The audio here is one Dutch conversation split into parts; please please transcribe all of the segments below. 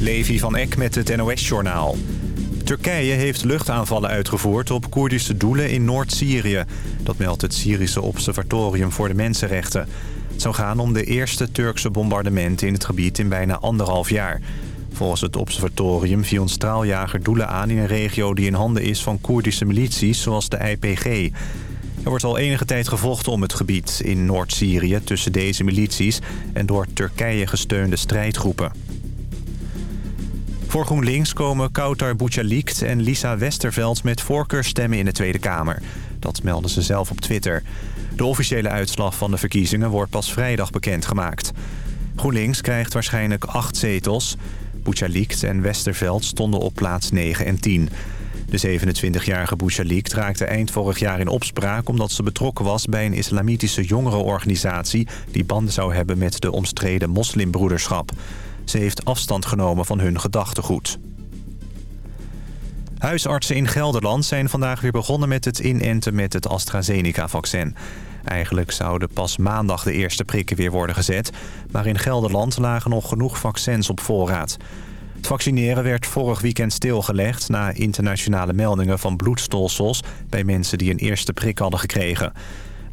Levi van Eck met het NOS-journaal. Turkije heeft luchtaanvallen uitgevoerd op Koerdische doelen in Noord-Syrië. Dat meldt het Syrische Observatorium voor de Mensenrechten. Het zou gaan om de eerste Turkse bombardementen in het gebied in bijna anderhalf jaar. Volgens het observatorium viel een straaljager doelen aan in een regio die in handen is van Koerdische milities zoals de IPG. Er wordt al enige tijd gevochten om het gebied in Noord-Syrië tussen deze milities en door Turkije gesteunde strijdgroepen. Voor GroenLinks komen Kautar Bouchalikt en Lisa Westerveld met voorkeurstemmen in de Tweede Kamer. Dat melden ze zelf op Twitter. De officiële uitslag van de verkiezingen wordt pas vrijdag bekendgemaakt. GroenLinks krijgt waarschijnlijk acht zetels. Bouchalikt en Westerveld stonden op plaats 9 en 10. De 27-jarige Bouchalikt raakte eind vorig jaar in opspraak... omdat ze betrokken was bij een islamitische jongerenorganisatie... die banden zou hebben met de omstreden moslimbroederschap. Ze heeft afstand genomen van hun gedachtegoed. Huisartsen in Gelderland zijn vandaag weer begonnen met het inenten met het AstraZeneca-vaccin. Eigenlijk zouden pas maandag de eerste prikken weer worden gezet... maar in Gelderland lagen nog genoeg vaccins op voorraad. Het vaccineren werd vorig weekend stilgelegd... na internationale meldingen van bloedstolsels... bij mensen die een eerste prik hadden gekregen.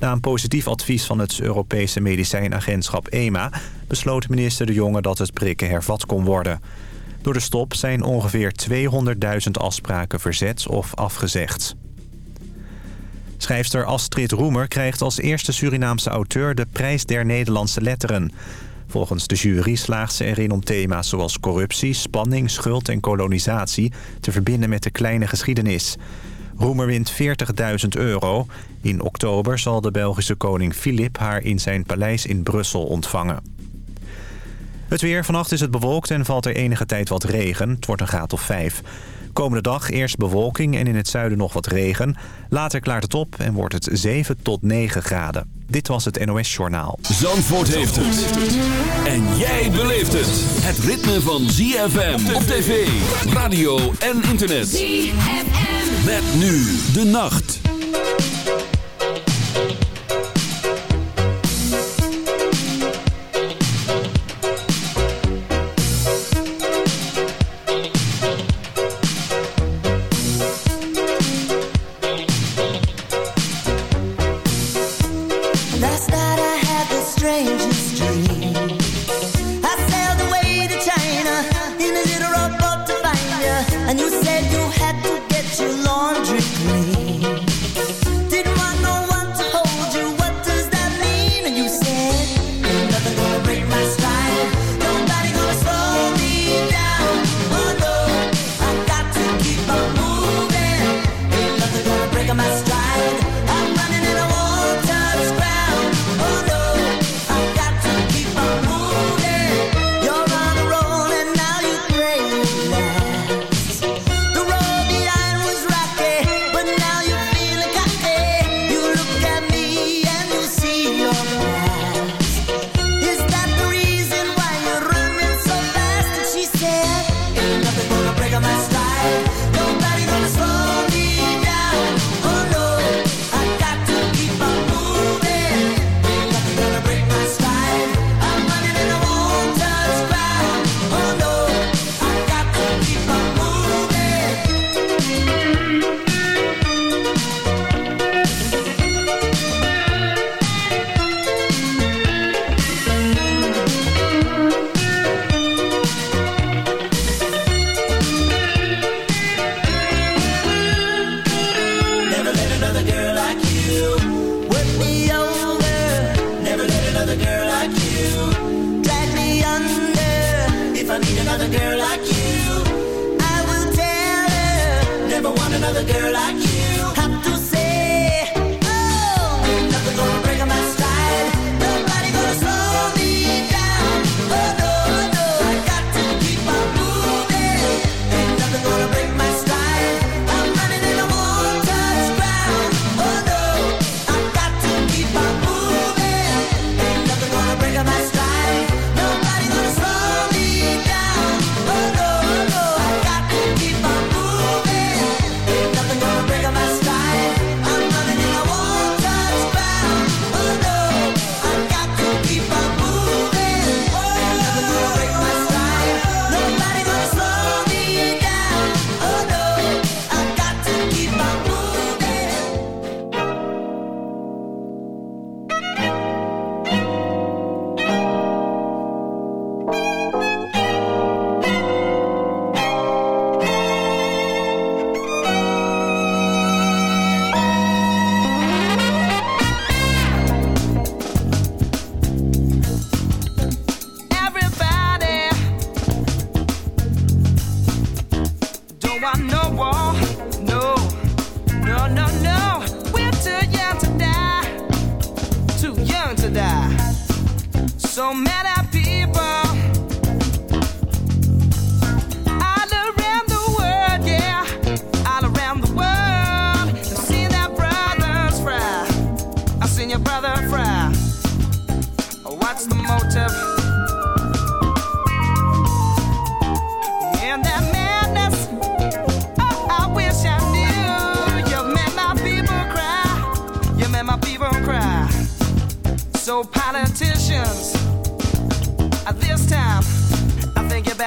Na een positief advies van het Europese medicijnagentschap EMA... besloot minister De Jonge dat het prikken hervat kon worden. Door de stop zijn ongeveer 200.000 afspraken verzet of afgezegd. Schrijfster Astrid Roemer krijgt als eerste Surinaamse auteur... de prijs der Nederlandse letteren... Volgens de jury slaagt ze erin om thema's zoals corruptie, spanning, schuld en kolonisatie te verbinden met de kleine geschiedenis. Roemer wint 40.000 euro. In oktober zal de Belgische koning Filip haar in zijn paleis in Brussel ontvangen. Het weer. Vannacht is het bewolkt en valt er enige tijd wat regen. Het wordt een graad of 5. Komende dag eerst bewolking en in het zuiden nog wat regen. Later klaart het op en wordt het 7 tot 9 graden. Dit was het NOS Journaal. Zandvoort heeft het. En jij beleeft het. Het ritme van ZFM op tv, radio en internet. ZFM. Met nu de nacht. so mad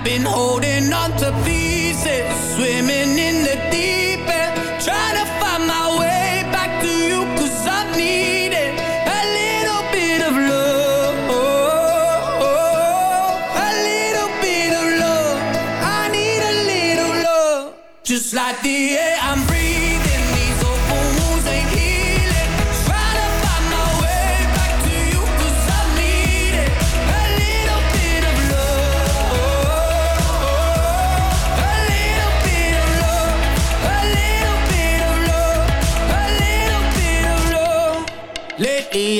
I've been holding on to pieces, swimming in the deep end, trying to find my way back to you, cause I've needed a little bit of love, a little bit of love, I need a little love, just like the air I'm breathing. Love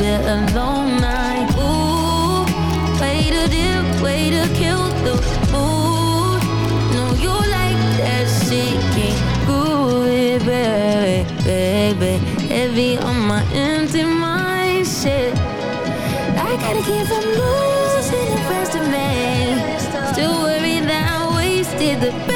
a night. To to kill you like that baby, baby. Heavy on my empty mind, shit. I gotta keep from losing the rest of me. Still that I wasted the best.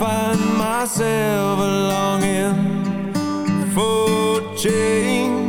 Find myself longing for change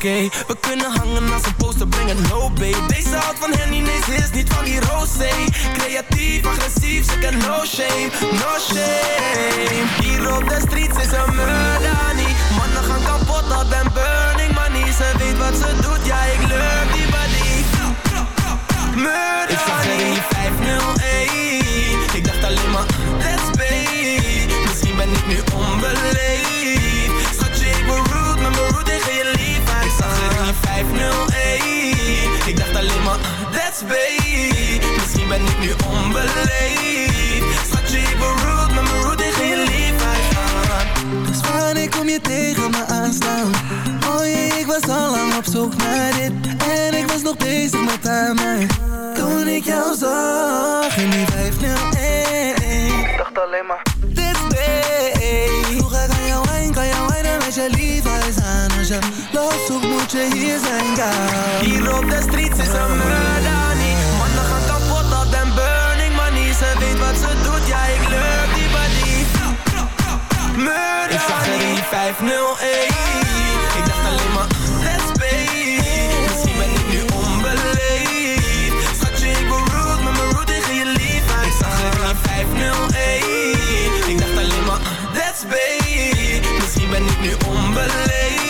we kunnen hangen als een poster, breng het no, babe. Deze houdt van Henny, nee, ze is niet van die rosé. Creatief, agressief, ze ken no shame, no shame. Hier op de streets is een murder, niet Mannen gaan kapot, al ben burning money. Ze weet wat ze doet, ja, ik love die body. Murder, Ik zag er in 501 Ik dacht alleen maar, let's be. Misschien ben ik nu onbeleefd 501 Ik dacht alleen maar, let's be Misschien ben ik nu onbeleefd. Schatje, ik ben rude, met mijn rude tegen je lief dus wanneer kom je tegen me aanstaan? Oh jee, ik was al lang op zoek naar dit. En ik was nog bezig met haar mij. Toen ik jou zag in die 501 Ik dacht alleen maar Dit way Vroeger kan jou wijn, kan jou wijnen met je aan Als je loopt zoekt moet je hier zijn, girl Hier op de streets is een murder niet Mannen gaan kapot, al den burning money. Ze weet wat ze doet, ja ik love die body Murder Ik zag er in 501 Ik dacht alleen maar Let's be Misschien ben ik nu onbeleefd Schatje ik ben rude met mijn rude tegen je lief Ik zag er in 501 Ik dacht alleen maar Let's be Misschien ben ik nu onbeleefd